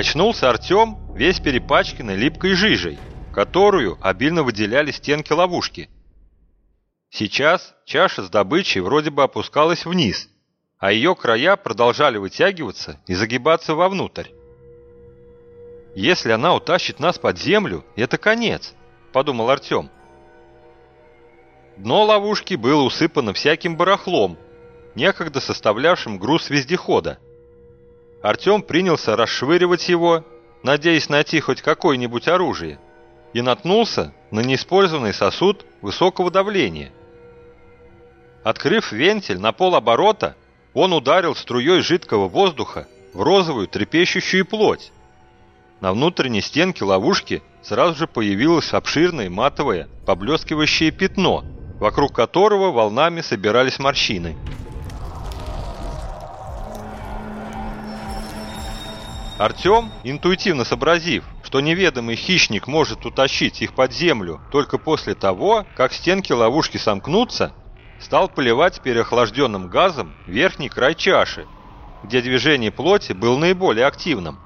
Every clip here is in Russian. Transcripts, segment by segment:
Очнулся Артем, весь перепачканный липкой жижей, которую обильно выделяли стенки ловушки. Сейчас чаша с добычей вроде бы опускалась вниз, а ее края продолжали вытягиваться и загибаться вовнутрь. «Если она утащит нас под землю, это конец», — подумал Артем. Дно ловушки было усыпано всяким барахлом, некогда составлявшим груз вездехода. Артем принялся расшвыривать его, надеясь найти хоть какое-нибудь оружие, и наткнулся на неиспользованный сосуд высокого давления. Открыв вентиль на полоборота, он ударил струей жидкого воздуха в розовую трепещущую плоть. На внутренней стенке ловушки сразу же появилось обширное матовое поблескивающее пятно, вокруг которого волнами собирались морщины. Артем, интуитивно сообразив, что неведомый хищник может утащить их под землю только после того, как стенки ловушки сомкнутся, стал поливать переохлажденным газом верхний край чаши, где движение плоти было наиболее активным.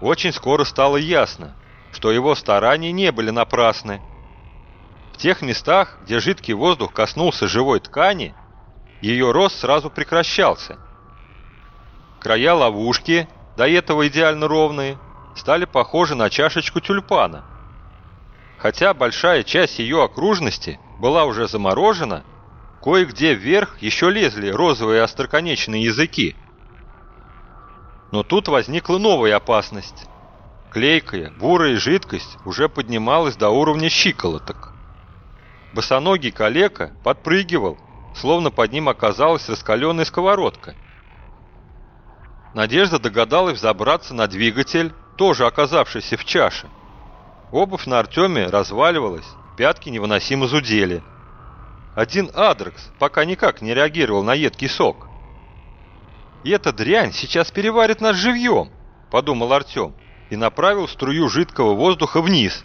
Очень скоро стало ясно, что его старания не были напрасны. В тех местах, где жидкий воздух коснулся живой ткани, ее рост сразу прекращался. Края ловушки до этого идеально ровные, стали похожи на чашечку тюльпана. Хотя большая часть ее окружности была уже заморожена, кое-где вверх еще лезли розовые остроконечные языки. Но тут возникла новая опасность. Клейкая, бурая жидкость уже поднималась до уровня щиколоток. Босоногий калека подпрыгивал, словно под ним оказалась раскаленная сковородка – Надежда догадалась забраться на двигатель, тоже оказавшийся в чаше. Обувь на Артеме разваливалась, пятки невыносимо зудели. Один Адрекс пока никак не реагировал на едкий сок. «И эта дрянь сейчас переварит нас живьем», — подумал Артем и направил струю жидкого воздуха вниз.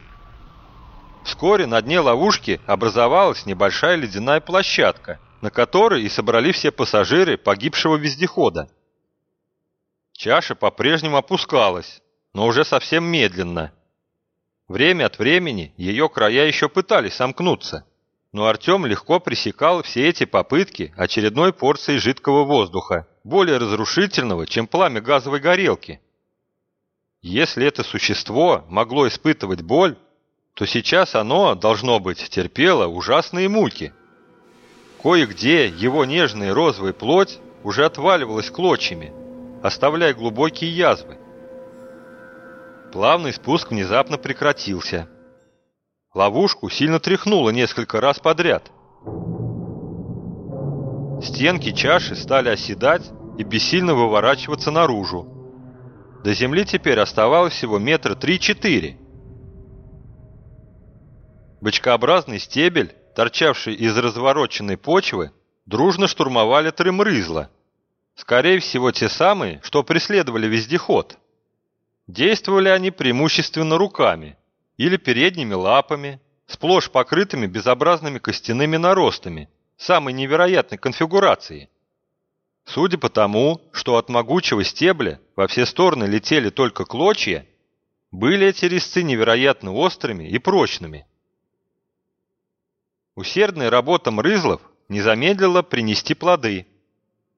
Вскоре на дне ловушки образовалась небольшая ледяная площадка, на которой и собрали все пассажиры погибшего вездехода. Чаша по-прежнему опускалась, но уже совсем медленно. Время от времени ее края еще пытались сомкнуться, но Артем легко пресекал все эти попытки очередной порцией жидкого воздуха, более разрушительного, чем пламя газовой горелки. Если это существо могло испытывать боль, то сейчас оно, должно быть, терпело ужасные муки. Кое-где его нежная розовая плоть уже отваливалась клочьями, оставляя глубокие язвы. Плавный спуск внезапно прекратился. Ловушку сильно тряхнуло несколько раз подряд. Стенки чаши стали оседать и бессильно выворачиваться наружу. До земли теперь оставалось всего метра три-четыре. Бочкообразный стебель, торчавший из развороченной почвы, дружно штурмовали тремрызла, Скорее всего, те самые, что преследовали вездеход. Действовали они преимущественно руками или передними лапами, сплошь покрытыми безобразными костяными наростами самой невероятной конфигурации. Судя по тому, что от могучего стебля во все стороны летели только клочья, были эти резцы невероятно острыми и прочными. Усердная работа мрызлов не замедлила принести плоды –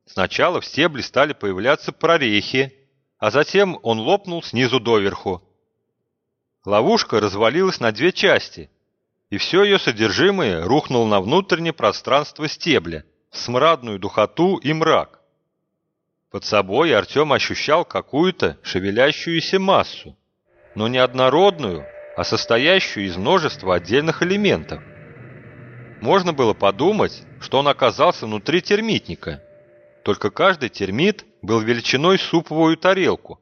Сначала в стебле стали появляться прорехи, а затем он лопнул снизу доверху. Ловушка развалилась на две части, и все ее содержимое рухнуло на внутреннее пространство стебля, в смрадную духоту и мрак. Под собой Артем ощущал какую-то шевелящуюся массу, но не однородную, а состоящую из множества отдельных элементов. Можно было подумать, что он оказался внутри термитника – только каждый термит был величиной суповую тарелку.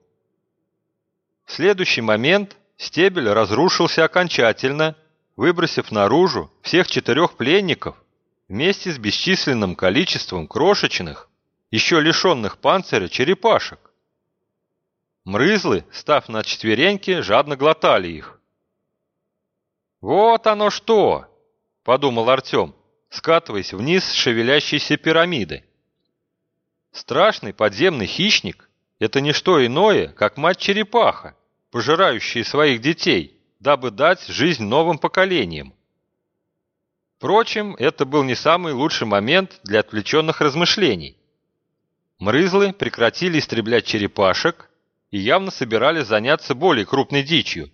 В следующий момент стебель разрушился окончательно, выбросив наружу всех четырех пленников вместе с бесчисленным количеством крошечных, еще лишенных панциря черепашек. Мрызлы, став на четвереньки, жадно глотали их. «Вот оно что!» – подумал Артем, скатываясь вниз с шевелящейся пирамиды. Страшный подземный хищник это не что иное, как мать-черепаха, пожирающая своих детей, дабы дать жизнь новым поколениям. Впрочем, это был не самый лучший момент для отвлеченных размышлений. Мрызлы прекратили истреблять черепашек и явно собирались заняться более крупной дичью.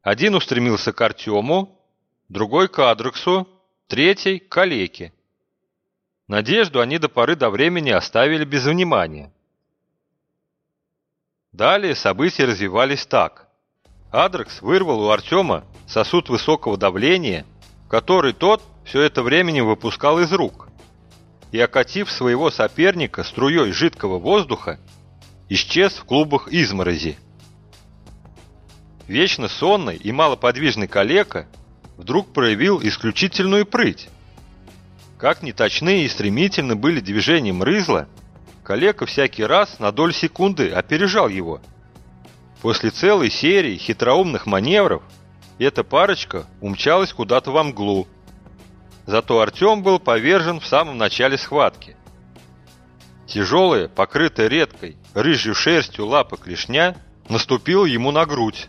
Один устремился к Артему, другой к Адрексу, третий к Калеке. Надежду они до поры до времени оставили без внимания. Далее события развивались так. Адрекс вырвал у Артема сосуд высокого давления, который тот все это времени выпускал из рук, и, окатив своего соперника струей жидкого воздуха, исчез в клубах изморози. Вечно сонный и малоподвижный калека вдруг проявил исключительную прыть. Как неточные и стремительны были движения Мрызла, Калека всякий раз на долю секунды опережал его. После целой серии хитроумных маневров эта парочка умчалась куда-то во мглу. Зато Артем был повержен в самом начале схватки. Тяжелая, покрытая редкой, рыжей шерстью лапа клешня наступила ему на грудь.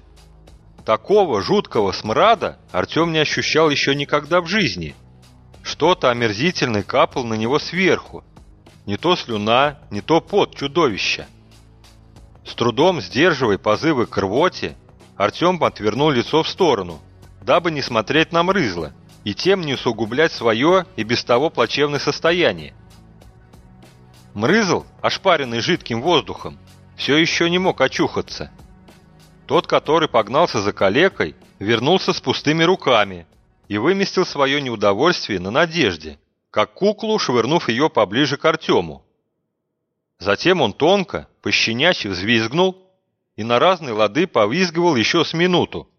Такого жуткого смрада Артем не ощущал еще никогда в жизни. Что-то омерзительное капало на него сверху, не то слюна, не то пот чудовища. С трудом сдерживая позывы к рвоте, Артем отвернул лицо в сторону, дабы не смотреть на мрызло и тем не усугублять свое и без того плачевное состояние. Мрызл, ошпаренный жидким воздухом, все еще не мог очухаться. Тот, который погнался за калекой, вернулся с пустыми руками и выместил свое неудовольствие на надежде, как куклу, швырнув ее поближе к Артему. Затем он тонко, пощенячьи взвизгнул и на разные лады повизгивал еще с минуту.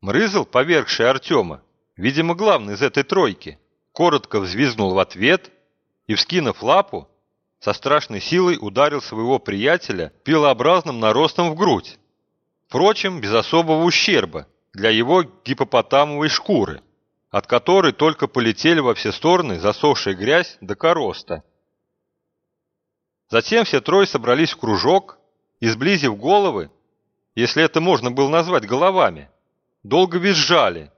Мрызл, повергший Артема, видимо, главный из этой тройки, коротко взвизгнул в ответ и, вскинув лапу, со страшной силой ударил своего приятеля пилообразным наростом в грудь. Впрочем, без особого ущерба для его гипопотамовой шкуры – от которой только полетели во все стороны засохшая грязь до короста. Затем все трое собрались в кружок и, сблизив головы, если это можно было назвать головами, долго визжали.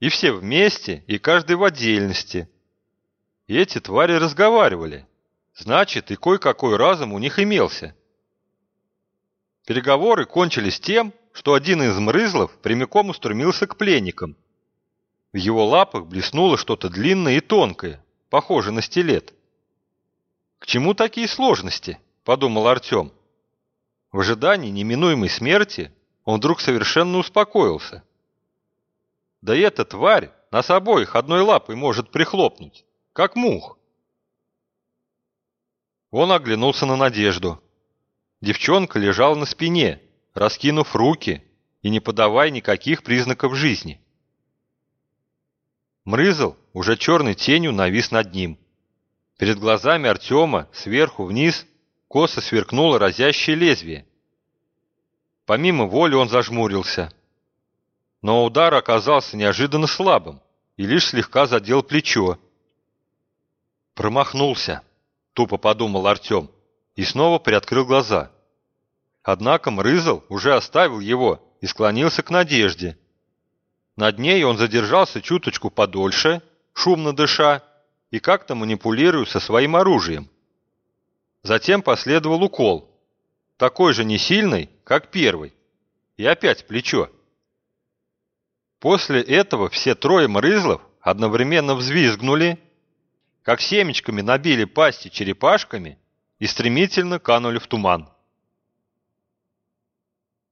И все вместе, и каждый в отдельности. И эти твари разговаривали. Значит, и кое-какой разум у них имелся. Переговоры кончились тем, что один из мрызлов прямиком устремился к пленникам в его лапах блеснуло что-то длинное и тонкое, похожее на стилет. «К чему такие сложности?» – подумал Артем. В ожидании неминуемой смерти он вдруг совершенно успокоился. Да эта тварь нас обоих одной лапой может прихлопнуть, как мух. Он оглянулся на Надежду. Девчонка лежала на спине, раскинув руки и не подавая никаких признаков жизни. Мрызл уже черной тенью навис над ним. Перед глазами Артема сверху вниз косо сверкнуло разящее лезвие. Помимо воли он зажмурился. Но удар оказался неожиданно слабым и лишь слегка задел плечо. «Промахнулся», — тупо подумал Артем и снова приоткрыл глаза. Однако Мрызл уже оставил его и склонился к Надежде, над ней он задержался чуточку подольше, шумно дыша, и как-то манипулируя со своим оружием. Затем последовал укол, такой же несильный, как первый, и опять плечо. После этого все трое мрызлов одновременно взвизгнули, как семечками набили пасти черепашками и стремительно канули в туман.